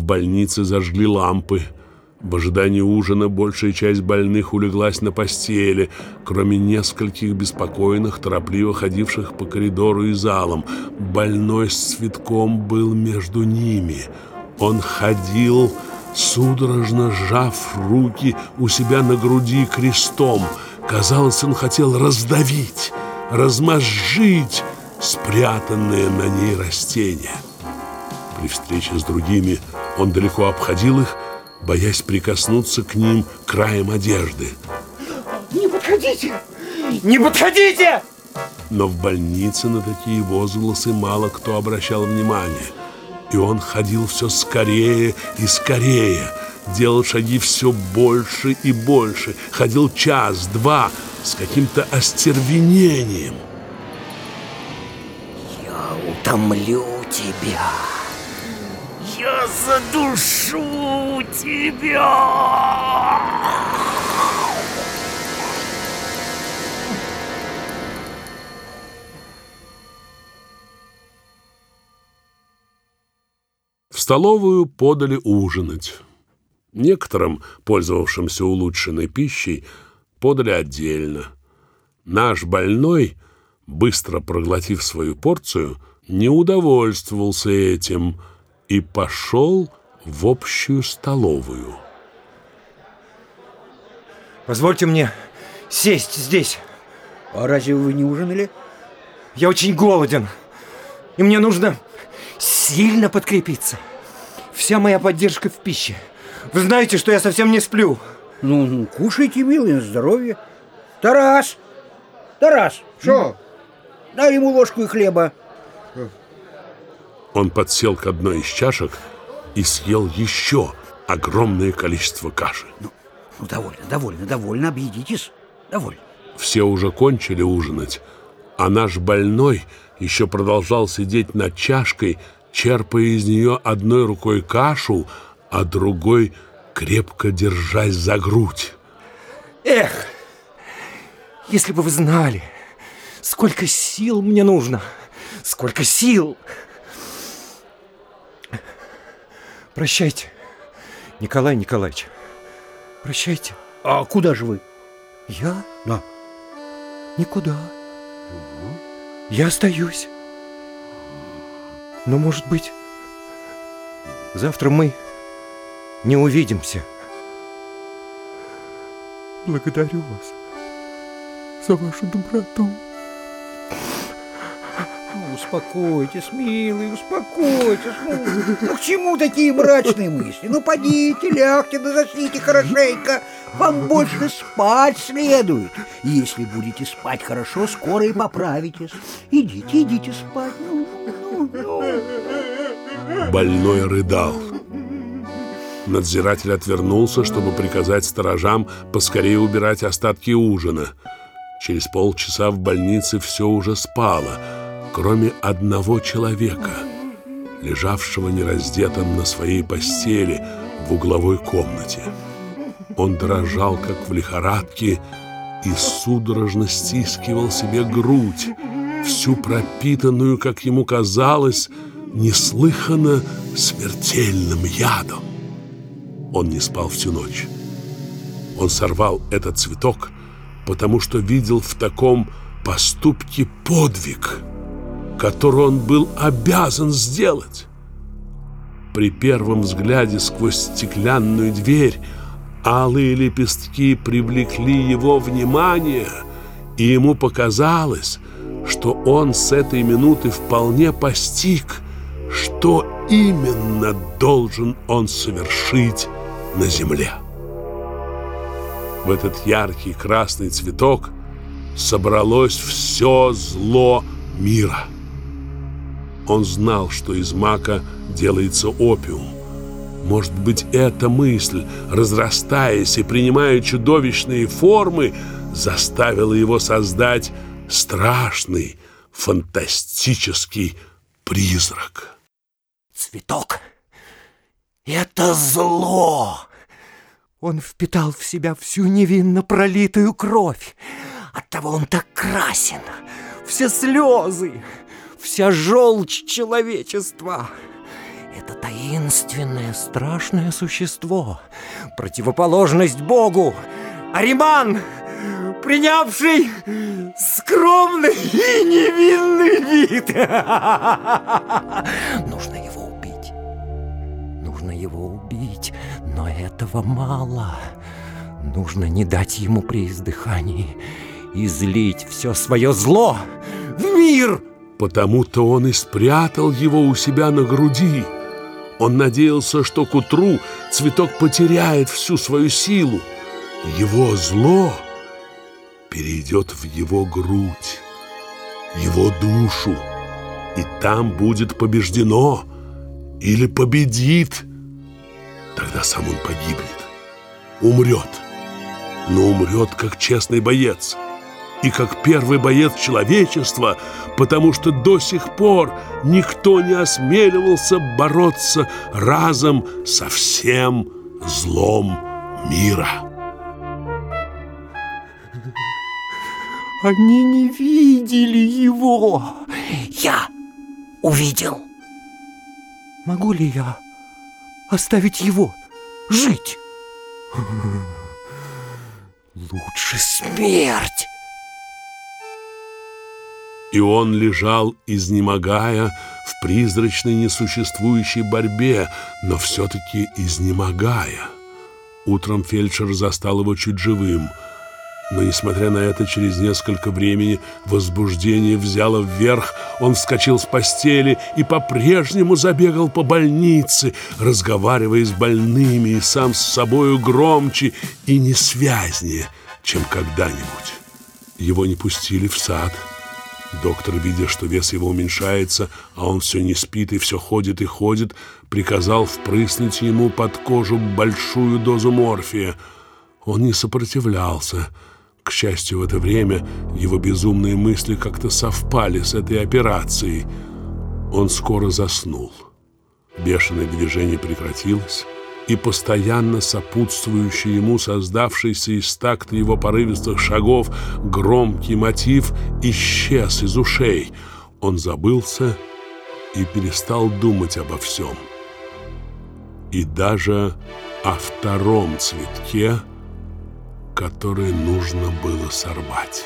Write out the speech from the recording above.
В больнице зажгли лампы. В ожидании ужина большая часть больных улеглась на постели, кроме нескольких беспокойных, торопливо ходивших по коридору и залам. Больной с цветком был между ними. Он ходил, судорожно сжав руки у себя на груди крестом. Казалось, он хотел раздавить, размозжить спрятанные на ней растения. При встрече с другими он далеко обходил их, боясь прикоснуться к ним краем одежды. Не подходите! Не подходите! Но в больнице на такие возгласы мало кто обращал внимание. И он ходил все скорее и скорее, делал шаги все больше и больше, ходил час-два с каким-то остервенением. Я утомлю тебя. Я задушу тебя! В столовую подали ужинать. Некоторым, пользовавшимся улучшенной пищей, подали отдельно. Наш больной, быстро проглотив свою порцию, не удовольствовался этим – и пошел в общую столовую. Позвольте мне сесть здесь. А разве вы не ужинали? Я очень голоден, и мне нужно сильно подкрепиться. Вся моя поддержка в пище. Вы знаете, что я совсем не сплю. Ну, ну кушайте, милый, на здоровье. Тарас! Тарас! Что? Дай ему ложку и хлеба. Он подсел к одной из чашек и съел еще огромное количество каши. Ну, ну довольно, довольно, довольно, объедитесь. Довольно. Все уже кончили ужинать, а наш больной еще продолжал сидеть над чашкой, черпая из нее одной рукой кашу, а другой крепко держась за грудь. Эх, если бы вы знали, сколько сил мне нужно, сколько сил! Прощайте, Николай Николаевич. Прощайте. А куда же вы? Я? Да. Никуда. Я остаюсь. Но, может быть, завтра мы не увидимся. Благодарю вас за вашу доброту. Успокойтесь, милый, успокойтесь. Ну, ну к чему такие мрачные мысли? Ну, подите, лягте, да засните хорошенько. Вам больше спать следует. Если будете спать хорошо, скоро и поправитесь. Идите, идите спать. Ну, ну, ну. Больной рыдал. Надзиратель отвернулся, чтобы приказать сторожам поскорее убирать остатки ужина. Через полчаса в больнице все уже спало — кроме одного человека, лежавшего нераздетым на своей постели в угловой комнате. Он дрожал, как в лихорадке, и судорожно стискивал себе грудь, всю пропитанную, как ему казалось, неслыханно смертельным ядом. Он не спал всю ночь. Он сорвал этот цветок, потому что видел в таком поступке подвиг — который он был обязан сделать. При первом взгляде сквозь стеклянную дверь алые лепестки привлекли его внимание, и ему показалось, что он с этой минуты вполне постиг, что именно должен он совершить на земле. В этот яркий красный цветок собралось все зло мира. Он знал, что из мака делается опиум. Может быть, эта мысль, разрастаясь и принимая чудовищные формы, заставила его создать страшный, фантастический призрак. Цветок — это зло. Он впитал в себя всю невинно пролитую кровь. Оттого он так красен. Все слезы, вся желчь человечества. Это таинственное, страшное существо, противоположность Богу, Ариман, принявший скромный и невинный вид. Нужно его убить. Нужно его убить, но этого мало. Нужно не дать ему при издыхании излить все свое зло в мир. Потому-то он и спрятал его у себя на груди. Он надеялся, что к утру цветок потеряет всю свою силу. Его зло перейдет в его грудь, его душу, и там будет побеждено или победит. Тогда сам он погибнет, умрет, но умрет как честный боец и как первый боец человечества, потому что до сих пор никто не осмеливался бороться разом со всем злом мира. Они не видели его. Я увидел. Могу ли я оставить его жить? Лучше смерть. И он лежал, изнемогая, в призрачной несуществующей борьбе, но все-таки изнемогая. Утром фельдшер застал его чуть живым. Но, несмотря на это, через несколько времени возбуждение взяло вверх, он вскочил с постели и по-прежнему забегал по больнице, разговаривая с больными и сам с собою громче и несвязнее, чем когда-нибудь. Его не пустили в сад — Доктор, видя, что вес его уменьшается, а он все не спит и все ходит и ходит, приказал впрыснуть ему под кожу большую дозу морфия. Он не сопротивлялся. К счастью, в это время его безумные мысли как-то совпали с этой операцией. Он скоро заснул. Бешеное движение прекратилось и постоянно сопутствующий ему создавшийся из такта его порывистых шагов громкий мотив исчез из ушей. Он забылся и перестал думать обо всем. И даже о втором цветке, который нужно было сорвать.